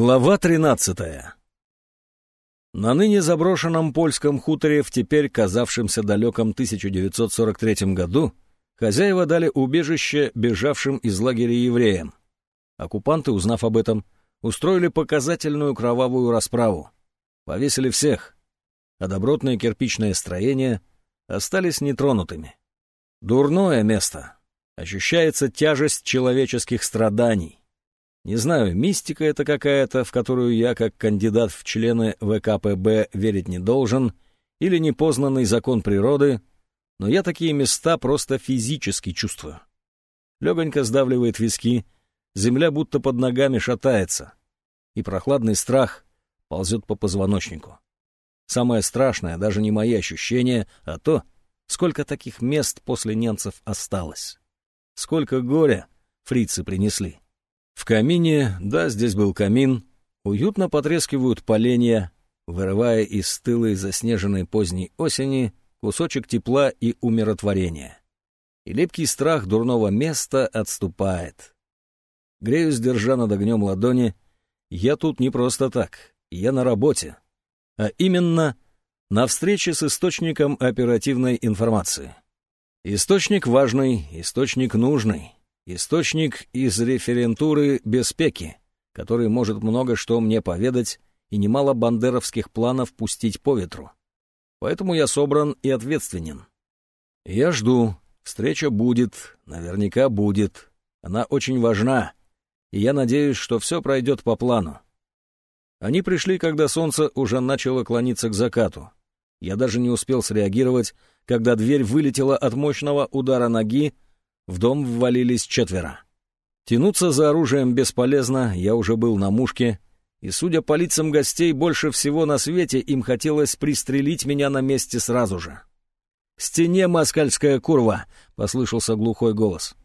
Глава 13 На ныне заброшенном польском хуторе в теперь казавшемся далеком 1943 году хозяева дали убежище бежавшим из лагеря евреям. Оккупанты, узнав об этом, устроили показательную кровавую расправу. Повесили всех, а добротные кирпичные строения остались нетронутыми. Дурное место. Ощущается тяжесть человеческих страданий. Не знаю, мистика это какая-то, в которую я, как кандидат в члены ВКПБ, верить не должен, или непознанный закон природы, но я такие места просто физически чувствую. Легонько сдавливает виски, земля будто под ногами шатается, и прохладный страх ползет по позвоночнику. Самое страшное даже не мои ощущения, а то, сколько таких мест после немцев осталось. Сколько горя фрицы принесли. В камине, да, здесь был камин, уютно потрескивают поленья, вырывая из стылой заснеженной поздней осени кусочек тепла и умиротворения. И липкий страх дурного места отступает. Греюсь, держа над огнем ладони, я тут не просто так, я на работе, а именно на встрече с источником оперативной информации. Источник важный, источник нужный. Источник из референтуры Беспеки, который может много что мне поведать и немало бандеровских планов пустить по ветру. Поэтому я собран и ответственен. Я жду. Встреча будет, наверняка будет. Она очень важна, и я надеюсь, что все пройдет по плану. Они пришли, когда солнце уже начало клониться к закату. Я даже не успел среагировать, когда дверь вылетела от мощного удара ноги, в дом ввалились четверо. Тянуться за оружием бесполезно, я уже был на мушке, и, судя по лицам гостей, больше всего на свете им хотелось пристрелить меня на месте сразу же. «К стене москальская курва!» — послышался глухой голос.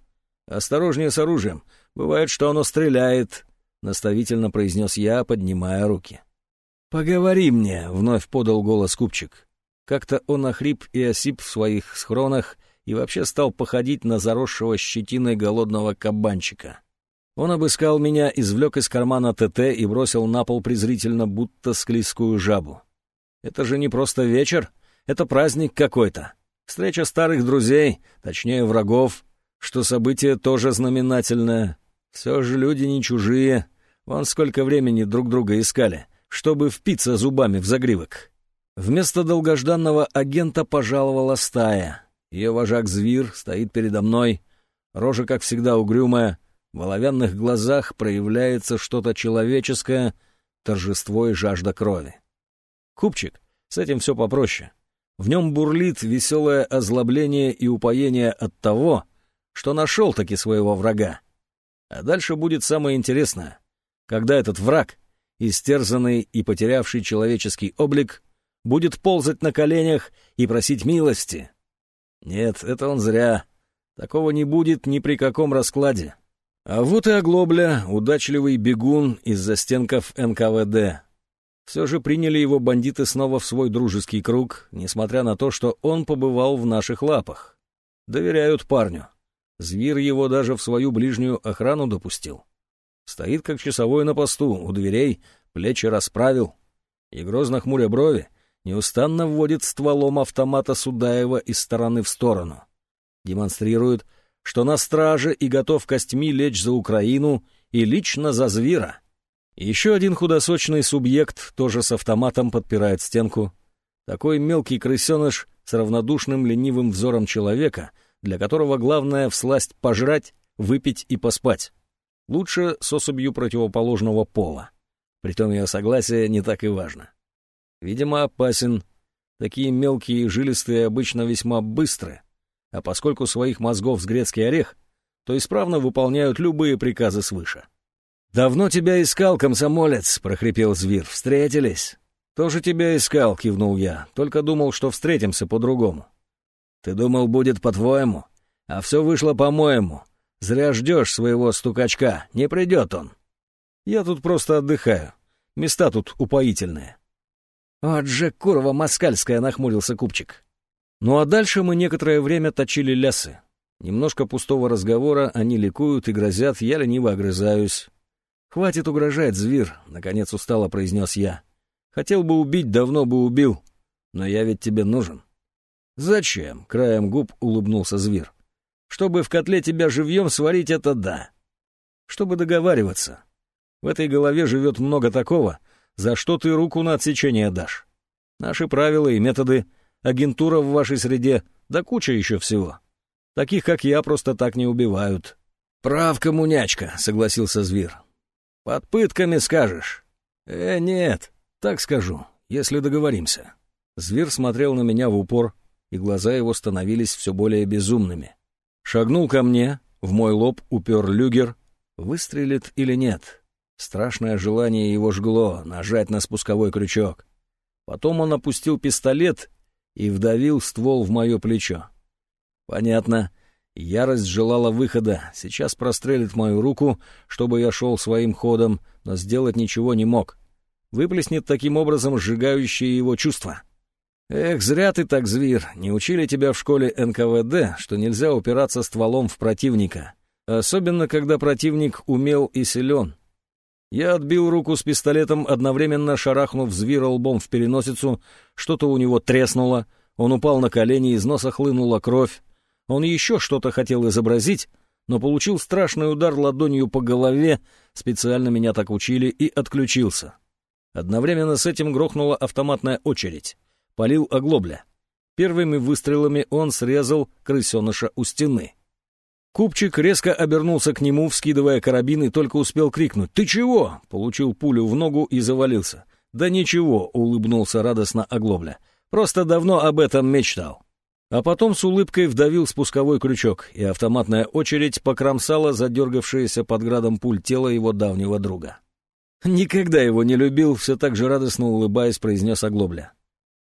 «Осторожнее с оружием. Бывает, что оно стреляет», — наставительно произнес я, поднимая руки. «Поговори мне», — вновь подал голос купчик. Как-то он охрип и осип в своих схронах, и вообще стал походить на заросшего щетиной голодного кабанчика. Он обыскал меня, извлек из кармана ТТ и бросил на пол презрительно, будто склизкую жабу. «Это же не просто вечер, это праздник какой-то. Встреча старых друзей, точнее врагов, что событие тоже знаменательное. Все же люди не чужие, вон сколько времени друг друга искали, чтобы впиться зубами в загривок». Вместо долгожданного агента пожаловала стая. Ее вожак Звир стоит передо мной, рожа, как всегда, угрюмая, в оловянных глазах проявляется что-то человеческое, торжество и жажда крови. Купчик, с этим все попроще. В нем бурлит веселое озлобление и упоение от того, что нашел-таки своего врага. А дальше будет самое интересное, когда этот враг, истерзанный и потерявший человеческий облик, будет ползать на коленях и просить милости, нет, это он зря. Такого не будет ни при каком раскладе. А вот и оглобля, удачливый бегун из застенков НКВД. Все же приняли его бандиты снова в свой дружеский круг, несмотря на то, что он побывал в наших лапах. Доверяют парню. Зверь его даже в свою ближнюю охрану допустил. Стоит как часовой на посту, у дверей, плечи расправил. И грозно хмуря брови, неустанно вводит стволом автомата Судаева из стороны в сторону. Демонстрирует, что на страже и готов костьми лечь за Украину и лично за Звира. Еще один худосочный субъект тоже с автоматом подпирает стенку. Такой мелкий крысеныш с равнодушным ленивым взором человека, для которого главное всласть пожрать, выпить и поспать. Лучше с особью противоположного пола. Притом ее согласие не так и важно. Видимо, опасен. Такие мелкие и жилистые обычно весьма быстры, а поскольку своих мозгов с грецкий орех, то исправно выполняют любые приказы свыше. «Давно тебя искал, комсомолец», — прохрипел зверь. «Встретились?» «Тоже тебя искал», — кивнул я, «только думал, что встретимся по-другому». «Ты думал, будет по-твоему? А все вышло по-моему. Зря ждешь своего стукачка, не придет он». «Я тут просто отдыхаю. Места тут упоительные». «Вот же курва москальская!» — нахмурился купчик. Ну а дальше мы некоторое время точили лясы. Немножко пустого разговора, они ликуют и грозят, я лениво огрызаюсь. «Хватит угрожать, зверь», — наконец устало произнес я. «Хотел бы убить, давно бы убил. Но я ведь тебе нужен». «Зачем?» — краем губ улыбнулся зверь. «Чтобы в котле тебя живьем сварить, это да. Чтобы договариваться. В этой голове живет много такого, за что ты руку на отсечение дашь. Наши правила и методы, агентура в вашей среде, да куча еще всего. Таких, как я, просто так не убивают». «Прав, коммунячка», — согласился зверь. «Под пытками скажешь». «Э, нет, так скажу, если договоримся». Зверь смотрел на меня в упор, и глаза его становились все более безумными. Шагнул ко мне, в мой лоб упер люгер. Выстрелит или нет? Страшное желание его жгло, нажать на спусковой крючок. Потом он опустил пистолет и вдавил ствол в мое плечо. Понятно. Ярость желала выхода. Сейчас прострелит мою руку, чтобы я шел своим ходом, но сделать ничего не мог. Выплеснет таким образом сжигающие его чувства. «Эх, зря ты так, зверь, не учили тебя в школе НКВД, что нельзя упираться стволом в противника, особенно когда противник умел и силен». Я отбил руку с пистолетом, одновременно шарахнув звира лбом в переносицу, что-то у него треснуло, он упал на колени, из носа хлынула кровь. Он еще что-то хотел изобразить, но получил страшный удар ладонью по голове, специально меня так учили, и отключился. Одновременно с этим грохнула автоматная очередь полил оглобля. Первыми выстрелами он срезал крысеныша у стены. Купчик резко обернулся к нему, вскидывая карабин, и только успел крикнуть «Ты чего?» Получил пулю в ногу и завалился. «Да ничего», — улыбнулся радостно оглобля. «Просто давно об этом мечтал». А потом с улыбкой вдавил спусковой крючок, и автоматная очередь покромсала задергавшееся под градом пуль тело его давнего друга. «Никогда его не любил», — все так же радостно улыбаясь, произнес оглобля.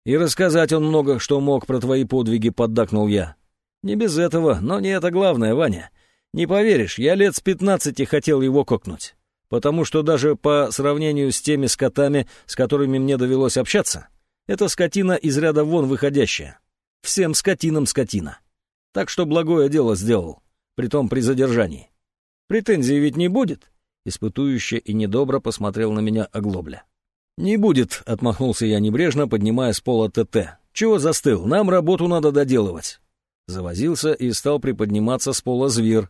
И рассказать он много, что мог про твои подвиги, поддакнул я. Не без этого, но не это главное, Ваня. Не поверишь, я лет с пятнадцати хотел его кокнуть. Потому что даже по сравнению с теми скотами, с которыми мне довелось общаться, эта скотина из ряда вон выходящая. Всем скотинам скотина. Так что благое дело сделал, притом при задержании. Претензий ведь не будет? Испытующе и недобро посмотрел на меня оглобля. «Не будет», — отмахнулся я небрежно, поднимая с пола ТТ. «Чего застыл? Нам работу надо доделывать». Завозился и стал приподниматься с пола зверь.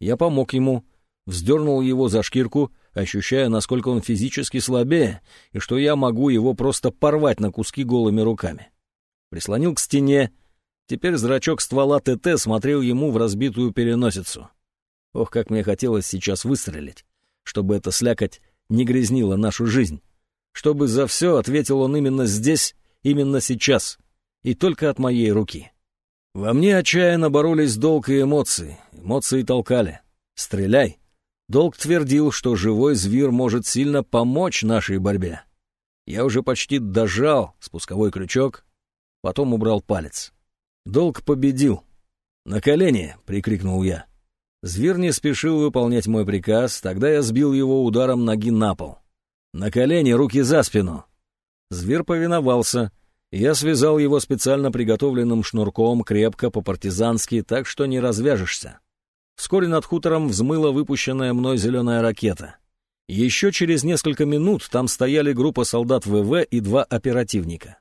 Я помог ему, вздернул его за шкирку, ощущая, насколько он физически слабее, и что я могу его просто порвать на куски голыми руками. Прислонил к стене. Теперь зрачок ствола ТТ смотрел ему в разбитую переносицу. Ох, как мне хотелось сейчас выстрелить, чтобы эта слякоть не грязнила нашу жизнь чтобы за все ответил он именно здесь, именно сейчас, и только от моей руки. Во мне отчаянно боролись долг и эмоции, эмоции толкали. «Стреляй!» Долг твердил, что живой зверь может сильно помочь нашей борьбе. Я уже почти дожал спусковой крючок, потом убрал палец. Долг победил. «На колени!» — прикрикнул я. Зверь не спешил выполнять мой приказ, тогда я сбил его ударом ноги на пол. «На колени, руки за спину!» Зверь повиновался. Я связал его специально приготовленным шнурком, крепко, по-партизански, так что не развяжешься. Вскоре над хутором взмыла выпущенная мной зеленая ракета. Еще через несколько минут там стояли группа солдат ВВ и два оперативника.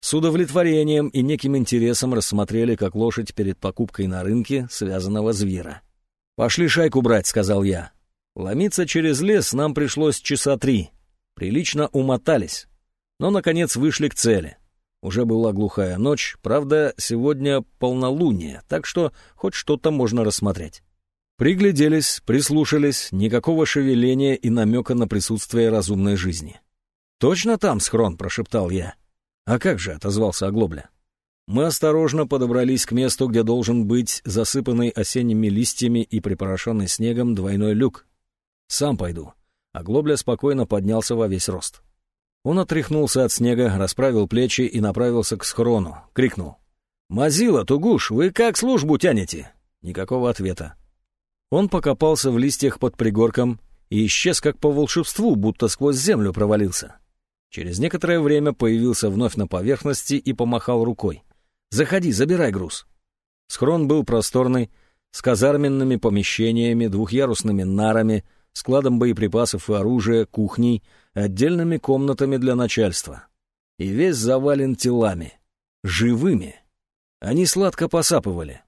С удовлетворением и неким интересом рассмотрели, как лошадь перед покупкой на рынке связанного зверя. «Пошли шайку брать», — сказал я. Ломиться через лес нам пришлось часа три прилично умотались, но, наконец, вышли к цели. Уже была глухая ночь, правда, сегодня полнолуние, так что хоть что-то можно рассмотреть. Пригляделись, прислушались, никакого шевеления и намека на присутствие разумной жизни. «Точно там схрон?» — прошептал я. «А как же?» — отозвался Оглобля. Мы осторожно подобрались к месту, где должен быть засыпанный осенними листьями и припорошенный снегом двойной люк. «Сам пойду», а Глобля спокойно поднялся во весь рост. Он отряхнулся от снега, расправил плечи и направился к схрону. Крикнул. «Мазила, Тугуш, вы как службу тянете?» Никакого ответа. Он покопался в листьях под пригорком и исчез как по волшебству, будто сквозь землю провалился. Через некоторое время появился вновь на поверхности и помахал рукой. «Заходи, забирай груз». Схрон был просторный, с казарменными помещениями, двухъярусными нарами, складом боеприпасов и оружия, кухней, отдельными комнатами для начальства. И весь завален телами. Живыми. Они сладко посапывали.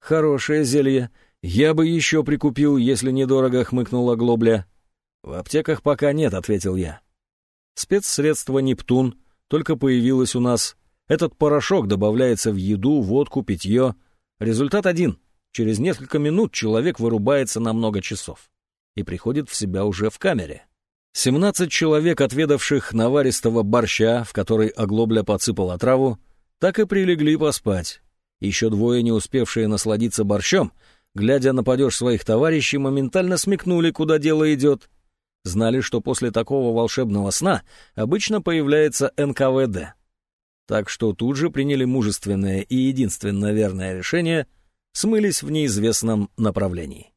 «Хорошее зелье. Я бы еще прикупил, если недорого», — хмыкнула Глобля. «В аптеках пока нет», — ответил я. Спецсредство «Нептун» только появилось у нас. Этот порошок добавляется в еду, водку, питье. Результат один. Через несколько минут человек вырубается на много часов и приходит в себя уже в камере. 17 человек, отведавших наваристого борща, в который оглобля подсыпал отраву, так и прилегли поспать. Еще двое, не успевшие насладиться борщом, глядя на падеж своих товарищей, моментально смекнули, куда дело идет. Знали, что после такого волшебного сна обычно появляется НКВД. Так что тут же приняли мужественное и единственно верное решение — смылись в неизвестном направлении.